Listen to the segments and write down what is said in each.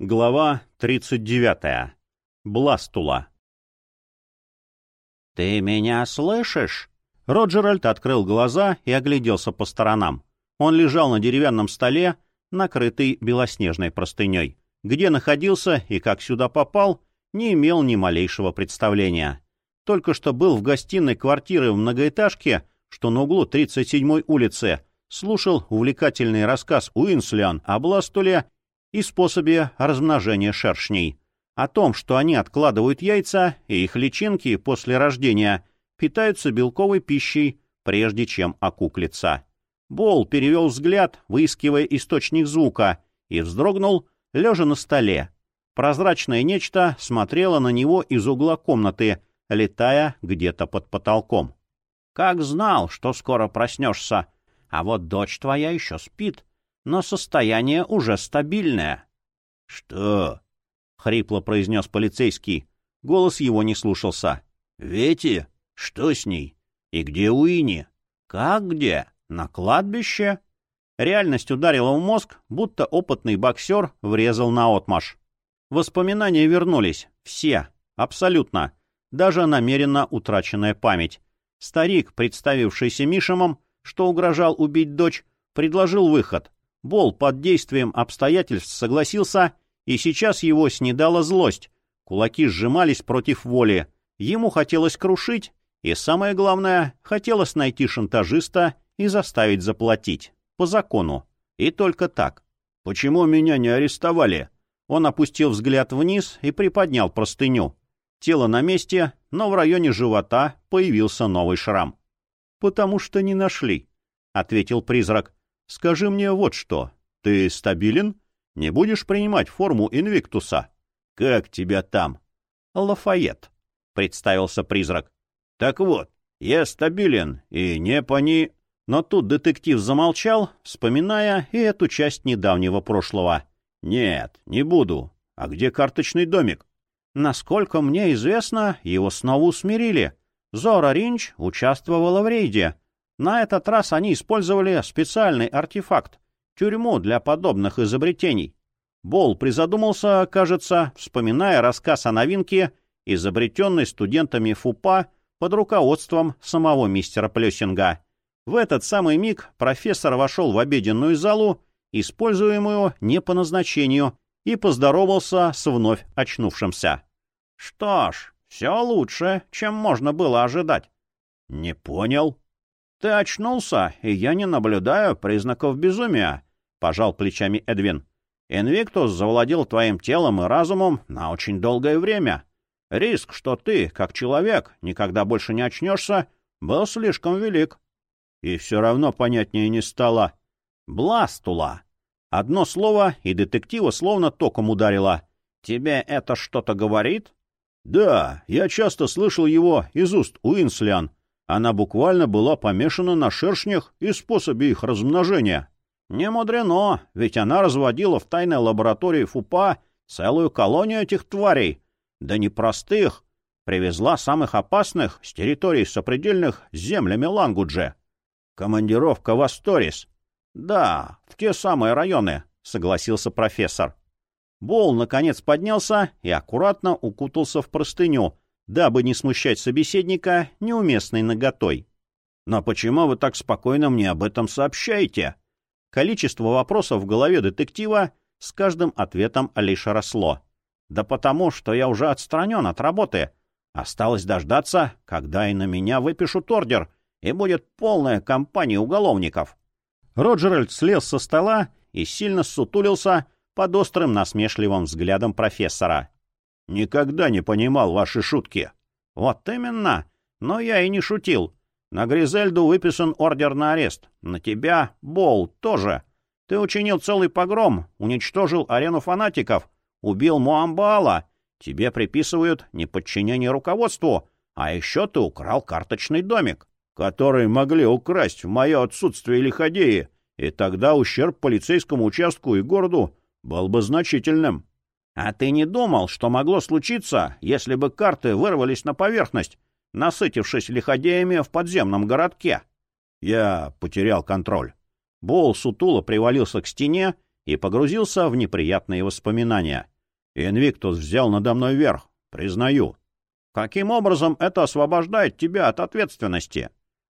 Глава 39. Бластула. «Ты меня слышишь?» Роджеральд открыл глаза и огляделся по сторонам. Он лежал на деревянном столе, накрытый белоснежной простыней. Где находился и как сюда попал, не имел ни малейшего представления. Только что был в гостиной квартиры в многоэтажке, что на углу 37-й улицы, слушал увлекательный рассказ Уинслиан о Бластуле и способе размножения шершней. О том, что они откладывают яйца, и их личинки после рождения питаются белковой пищей, прежде чем окуклиться. Бол перевел взгляд, выискивая источник звука, и вздрогнул, лежа на столе. Прозрачное нечто смотрело на него из угла комнаты, летая где-то под потолком. «Как знал, что скоро проснешься, а вот дочь твоя еще спит», но состояние уже стабильное. — Что? — хрипло произнес полицейский. Голос его не слушался. — Вети? Что с ней? И где Уини? — Как где? На кладбище? Реальность ударила в мозг, будто опытный боксер врезал на отмаш. Воспоминания вернулись. Все. Абсолютно. Даже намеренно утраченная память. Старик, представившийся Мишемом, что угрожал убить дочь, предложил выход. Бол под действием обстоятельств согласился, и сейчас его снедала злость. Кулаки сжимались против воли. Ему хотелось крушить, и самое главное, хотелось найти шантажиста и заставить заплатить. По закону. И только так. «Почему меня не арестовали?» Он опустил взгляд вниз и приподнял простыню. Тело на месте, но в районе живота появился новый шрам. «Потому что не нашли», — ответил призрак. Скажи мне вот что. Ты стабилен? Не будешь принимать форму Инвиктуса? Как тебя там? Лафайет, — представился призрак. Так вот, я стабилен и не пони... Но тут детектив замолчал, вспоминая и эту часть недавнего прошлого. «Нет, не буду. А где карточный домик?» «Насколько мне известно, его снова усмирили. Зора Ринч участвовала в рейде. На этот раз они использовали специальный артефакт — тюрьму для подобных изобретений. Бол призадумался, кажется, вспоминая рассказ о новинке, изобретенной студентами ФУПА под руководством самого мистера Плюсинга. В этот самый миг профессор вошел в обеденную залу, используемую не по назначению, и поздоровался с вновь очнувшимся. — Что ж, все лучше, чем можно было ожидать. — Не понял, «Ты очнулся, и я не наблюдаю признаков безумия», — пожал плечами Эдвин. «Инвиктус завладел твоим телом и разумом на очень долгое время. Риск, что ты, как человек, никогда больше не очнешься, был слишком велик». И все равно понятнее не стало. «Бластула». Одно слово, и детектива словно током ударило. «Тебе это что-то говорит?» «Да, я часто слышал его из уст Уинслиан», она буквально была помешана на шершнях и способе их размножения. Не мудрено, ведь она разводила в тайной лаборатории ФУПА целую колонию этих тварей. Да не простых. Привезла самых опасных с территорий сопредельных с землями Лангудже. Командировка в Асторис. Да, в те самые районы, согласился профессор. Бол наконец поднялся и аккуратно укутался в простыню, дабы не смущать собеседника неуместной наготой. «Но почему вы так спокойно мне об этом сообщаете?» Количество вопросов в голове детектива с каждым ответом лишь росло. «Да потому, что я уже отстранен от работы. Осталось дождаться, когда и на меня выпишут ордер, и будет полная компания уголовников». Роджеральд слез со стола и сильно сутулился под острым насмешливым взглядом профессора. Никогда не понимал ваши шутки. Вот именно. Но я и не шутил. На Гризельду выписан ордер на арест. На тебя, Бол, тоже. Ты учинил целый погром, уничтожил арену фанатиков, убил Муамбала. Тебе приписывают неподчинение руководству, а еще ты украл карточный домик. Который могли украсть в мое отсутствие лиходеи, и тогда ущерб полицейскому участку и городу был бы значительным. А ты не думал, что могло случиться, если бы карты вырвались на поверхность, насытившись лиходеями в подземном городке? Я потерял контроль. Бол сутуло привалился к стене и погрузился в неприятные воспоминания. «Инвиктус взял надо мной верх, признаю. Каким образом это освобождает тебя от ответственности?»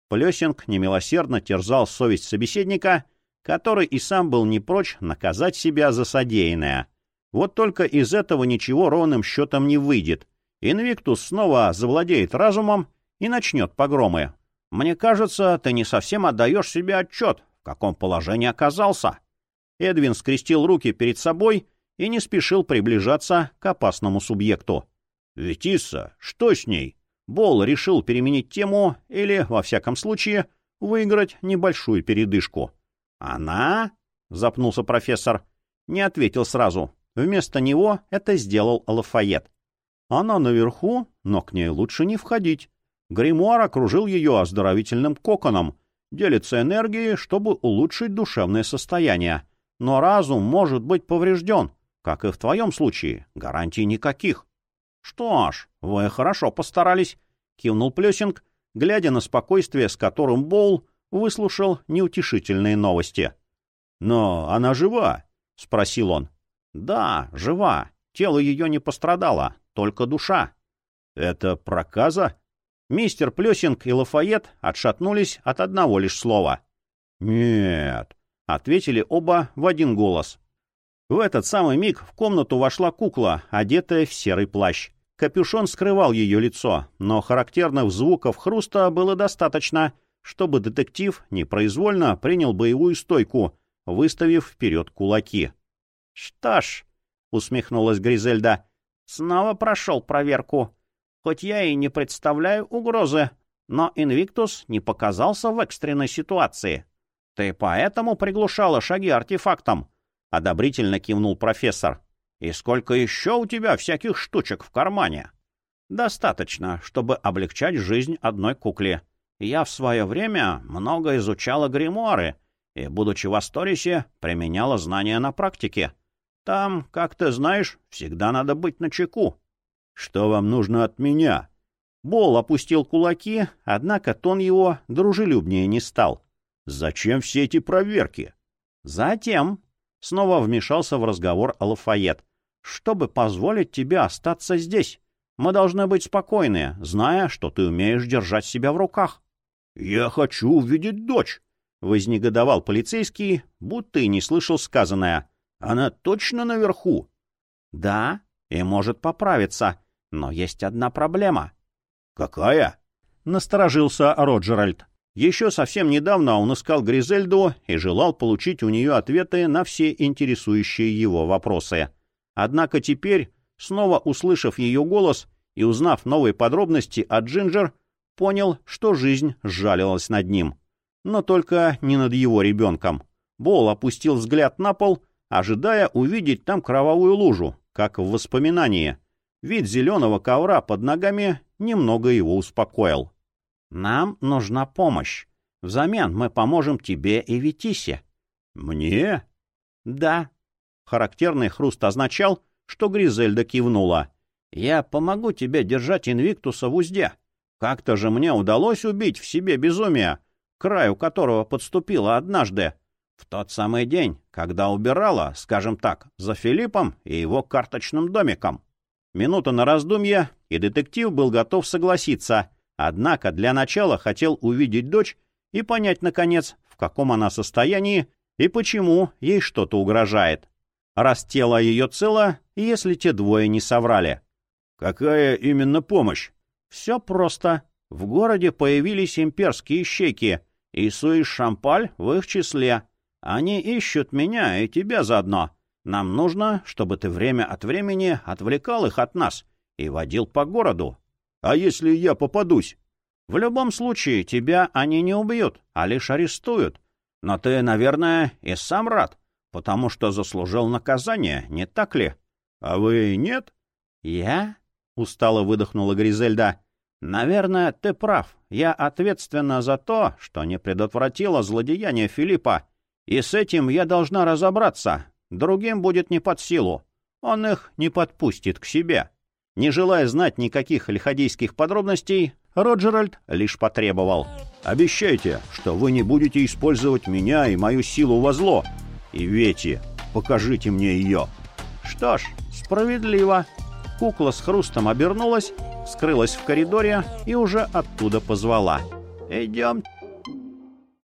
Плесинг немилосердно терзал совесть собеседника, который и сам был не прочь наказать себя за содеянное. Вот только из этого ничего ровным счетом не выйдет. Инвиктус снова завладеет разумом и начнет погромы. Мне кажется, ты не совсем отдаешь себе отчет, в каком положении оказался. Эдвин скрестил руки перед собой и не спешил приближаться к опасному субъекту. «Ветисса, что с ней?» Бол решил переменить тему или, во всяком случае, выиграть небольшую передышку. «Она?» — запнулся профессор. Не ответил сразу. Вместо него это сделал Лафайет. «Она наверху, но к ней лучше не входить. Гримуар окружил ее оздоровительным коконом, делится энергией, чтобы улучшить душевное состояние. Но разум может быть поврежден, как и в твоем случае, гарантий никаких. — Что ж, вы хорошо постарались, — кивнул Плесинг, глядя на спокойствие, с которым Боул выслушал неутешительные новости. — Но она жива? — спросил он. — Да, жива. Тело ее не пострадало, только душа. — Это проказа? Мистер Плесинг и Лафайет отшатнулись от одного лишь слова. «Нет», — ответили оба в один голос. В этот самый миг в комнату вошла кукла, одетая в серый плащ. Капюшон скрывал ее лицо, но характерных звуков хруста было достаточно, чтобы детектив непроизвольно принял боевую стойку, выставив вперед кулаки. «Что ж», — усмехнулась Гризельда, — «снова прошел проверку. Хоть я и не представляю угрозы, но Инвиктус не показался в экстренной ситуации. Ты поэтому приглушала шаги артефактом? Одобрительно кивнул профессор. И сколько еще у тебя всяких штучек в кармане? Достаточно, чтобы облегчать жизнь одной кукле. Я в свое время много изучала гримуары и, будучи в Асторисе, применяла знания на практике. Там, как ты знаешь, всегда надо быть начеку. «Что вам нужно от меня?» Бол опустил кулаки, однако тон его дружелюбнее не стал. «Зачем все эти проверки?» «Затем», — снова вмешался в разговор Алафайет, «чтобы позволить тебе остаться здесь. Мы должны быть спокойны, зная, что ты умеешь держать себя в руках». «Я хочу увидеть дочь», — вознегодовал полицейский, будто и не слышал сказанное. «Она точно наверху?» «Да, и может поправиться. Но есть одна проблема. «Какая?» — насторожился Роджеральд. Еще совсем недавно он искал Гризельду и желал получить у нее ответы на все интересующие его вопросы. Однако теперь, снова услышав ее голос и узнав новые подробности от Джинджер, понял, что жизнь сжалилась над ним. Но только не над его ребенком. Бол опустил взгляд на пол, ожидая увидеть там кровавую лужу, как в воспоминании — Вид зеленого ковра под ногами немного его успокоил. «Нам нужна помощь. Взамен мы поможем тебе и Витисе». «Мне?» «Да». Характерный хруст означал, что Гризельда кивнула. «Я помогу тебе держать Инвиктуса в узде. Как-то же мне удалось убить в себе безумие, краю которого подступила однажды, в тот самый день, когда убирала, скажем так, за Филиппом и его карточным домиком. Минута на раздумье, и детектив был готов согласиться, однако для начала хотел увидеть дочь и понять, наконец, в каком она состоянии и почему ей что-то угрожает. Раз тело ее цело, если те двое не соврали. «Какая именно помощь?» «Все просто. В городе появились имперские щеки, и Суиш Шампаль в их числе. Они ищут меня и тебя заодно. Нам нужно, чтобы ты время от времени отвлекал их от нас и водил по городу. А если я попадусь? В любом случае, тебя они не убьют, а лишь арестуют. Но ты, наверное, и сам рад, потому что заслужил наказание, не так ли? А вы нет? Я? — устало выдохнула Гризельда. «Наверное, ты прав. Я ответственна за то, что не предотвратила злодеяние Филиппа. И с этим я должна разобраться, Другим будет не под силу. Он их не подпустит к себе. Не желая знать никаких лиходейских подробностей, Роджеральд лишь потребовал. «Обещайте, что вы не будете использовать меня и мою силу во зло. И Вети, покажите мне ее». Что ж, справедливо. Кукла с хрустом обернулась, скрылась в коридоре и уже оттуда позвала. «Идем,